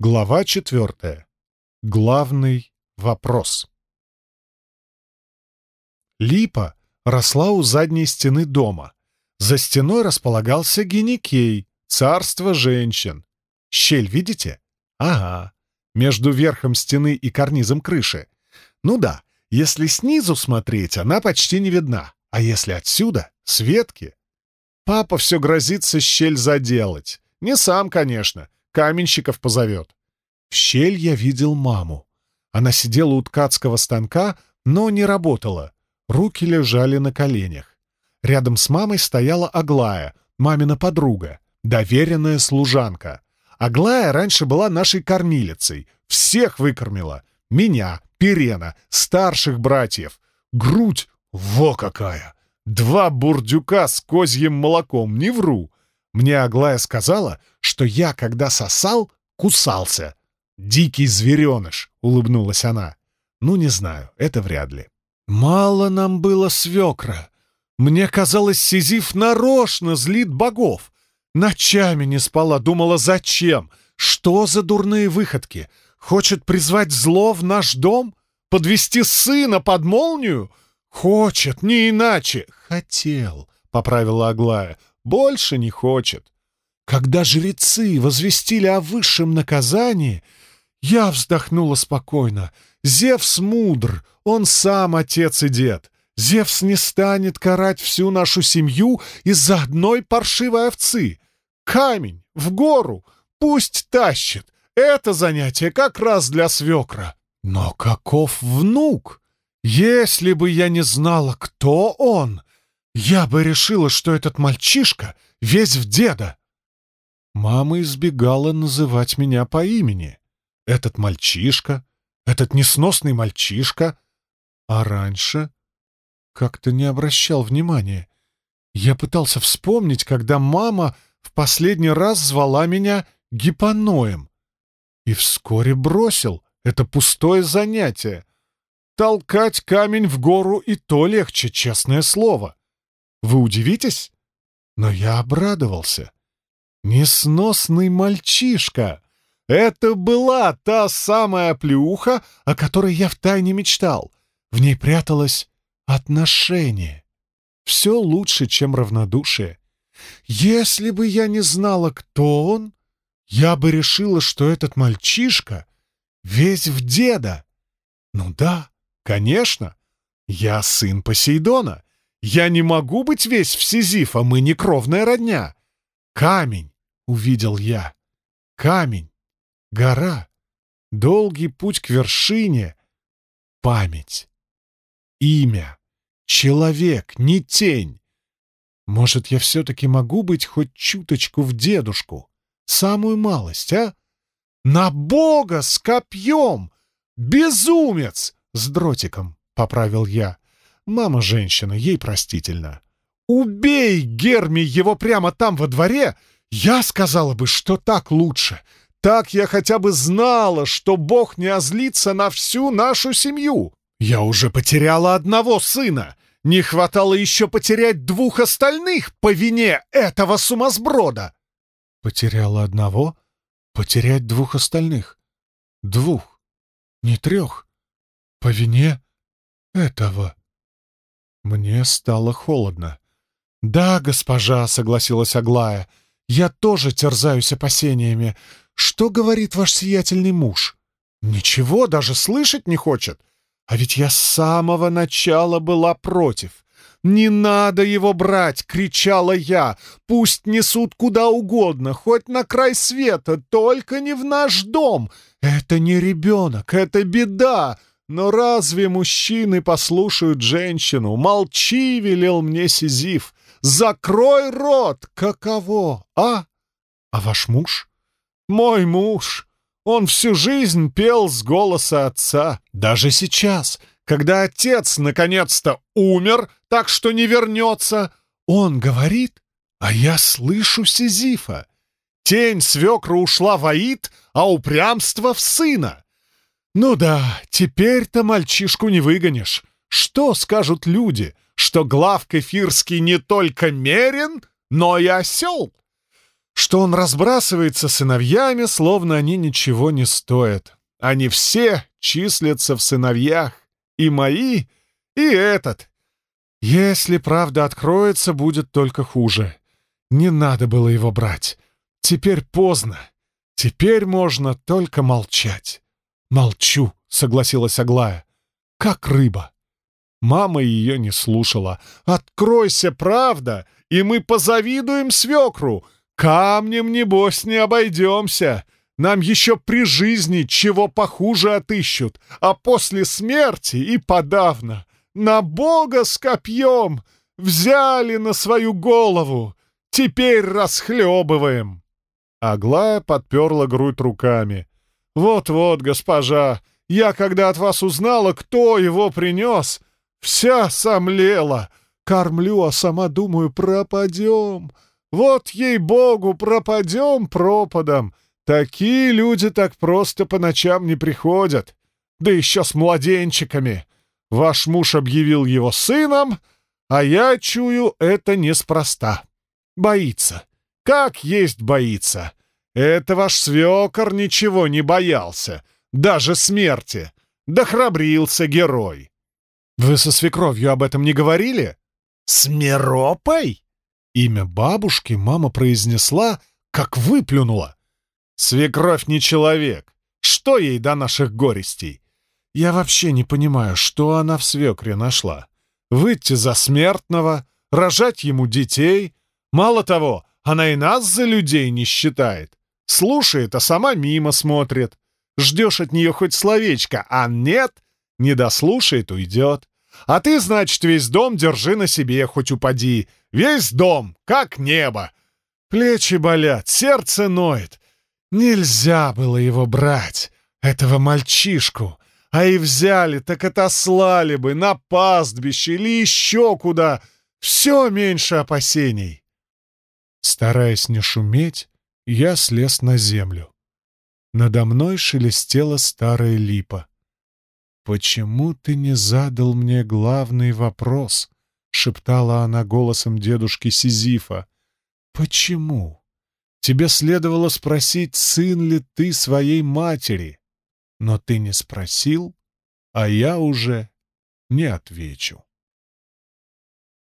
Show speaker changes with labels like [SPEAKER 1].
[SPEAKER 1] Глава четвертая. Главный вопрос. Липа росла у задней стены дома. За стеной располагался геникей, царство женщин. Щель видите? Ага. Между верхом стены и карнизом крыши. Ну да, если снизу смотреть, она почти не видна. А если отсюда — светки. Папа все грозится щель заделать. Не сам, конечно, каменщиков позовет. В щель я видел маму. Она сидела у ткацкого станка, но не работала. Руки лежали на коленях. Рядом с мамой стояла Аглая, мамина подруга, доверенная служанка. Аглая раньше была нашей кормилицей, всех выкормила. Меня, Перена, старших братьев. Грудь, во какая! Два бурдюка с козьим молоком, не вру. Мне Аглая сказала, что я, когда сосал, кусался. «Дикий звереныш», — улыбнулась она. «Ну, не знаю, это вряд ли». «Мало нам было свекра. Мне казалось, Сизиф нарочно злит богов. Ночами не спала, думала, зачем? Что за дурные выходки? Хочет призвать зло в наш дом? Подвести сына под молнию? Хочет, не иначе. Хотел, — поправила Аглая. Больше не хочет. Когда жрецы возвестили о высшем наказании, я вздохнула спокойно. Зевс мудр, он сам отец и дед. Зевс не станет карать всю нашу семью из-за одной паршивой овцы. Камень в гору пусть тащит. Это занятие как раз для свекра. Но каков внук? Если бы я не знала, кто он, я бы решила, что этот мальчишка весь в деда. Мама избегала называть меня по имени. Этот мальчишка, этот несносный мальчишка. А раньше как-то не обращал внимания. Я пытался вспомнить, когда мама в последний раз звала меня гипоноем. И вскоре бросил это пустое занятие. Толкать камень в гору и то легче, честное слово. Вы удивитесь? Но я обрадовался. Несносный мальчишка! Это была та самая плюха, о которой я втайне мечтал. В ней пряталось отношение. Все лучше, чем равнодушие. Если бы я не знала, кто он, я бы решила, что этот мальчишка весь в деда. Ну да, конечно, я сын Посейдона. Я не могу быть весь в Сизифа, мы не кровная родня. Камень, увидел я. Камень, гора, долгий путь к вершине, память, имя, человек, не тень. Может, я все-таки могу быть хоть чуточку в дедушку? Самую малость, а? На Бога с копьем! Безумец! С дротиком, — поправил я. Мама женщина, ей простительно. «Убей, Герми, его прямо там во дворе!» Я сказала бы, что так лучше. Так я хотя бы знала, что Бог не озлится на всю нашу семью. Я уже потеряла одного сына. Не хватало еще потерять двух остальных по вине этого сумасброда. Потеряла одного? Потерять двух остальных? Двух, не трех. По вине этого. Мне стало холодно. «Да, госпожа», — согласилась Аглая, — «я тоже терзаюсь опасениями. Что говорит ваш сиятельный муж?» «Ничего, даже слышать не хочет. А ведь я с самого начала была против. «Не надо его брать!» — кричала я. «Пусть несут куда угодно, хоть на край света, только не в наш дом! Это не ребенок, это беда! Но разве мужчины послушают женщину? Молчи, велел мне Сизиф. Закрой рот! Каково, а? А ваш муж? Мой муж. Он всю жизнь пел с голоса отца. Даже сейчас, когда отец наконец-то умер, так что не вернется, он говорит, а я слышу Сизифа. Тень свекра ушла в Аид, а упрямство в сына. Ну да, теперь-то мальчишку не выгонишь. Что скажут люди, что глав Кефирский не только мерен, но и осел? что он разбрасывается сыновьями, словно они ничего не стоят. Они все числятся в сыновьях, и мои, и этот. Если правда откроется, будет только хуже. Не надо было его брать. Теперь поздно. Теперь можно только молчать. «Молчу», — согласилась Аглая. «Как рыба». Мама ее не слушала. «Откройся, правда, и мы позавидуем свекру. Камнем, небось, не обойдемся. Нам еще при жизни чего похуже отыщут, а после смерти и подавно. На Бога с копьем взяли на свою голову. Теперь расхлебываем». Аглая подперла грудь руками. «Вот-вот, госпожа, я, когда от вас узнала, кто его принес, вся сомлела. Кормлю, а сама думаю, пропадем. Вот, ей-богу, пропадем пропадом. Такие люди так просто по ночам не приходят. Да еще с младенчиками. Ваш муж объявил его сыном, а я чую, это неспроста. Боится. Как есть боится. Это ваш свекор ничего не боялся. Даже смерти. Да храбрился герой. Вы со свекровью об этом не говорили? С Миропой? Имя бабушки мама произнесла, как выплюнула. Свекровь не человек. Что ей до наших горестей? Я вообще не понимаю, что она в свекре нашла. Выйти за смертного, рожать ему детей. Мало того, она и нас за людей не считает. Слушает, а сама мимо смотрит. Ждешь от нее хоть словечко, а нет, не дослушает, уйдет. А ты, значит, весь дом держи на себе, хоть упади. Весь дом, как небо. Плечи болят, сердце ноет. Нельзя было его брать, этого мальчишку. А и взяли, так отослали бы на пастбище или еще куда. Все меньше опасений. Стараясь не шуметь, я слез на землю. Надо мной шелестела старая липа. «Почему ты не задал мне главный вопрос?» — шептала она голосом дедушки Сизифа. «Почему? Тебе следовало спросить, сын ли ты своей матери. Но ты не спросил, а я уже не отвечу».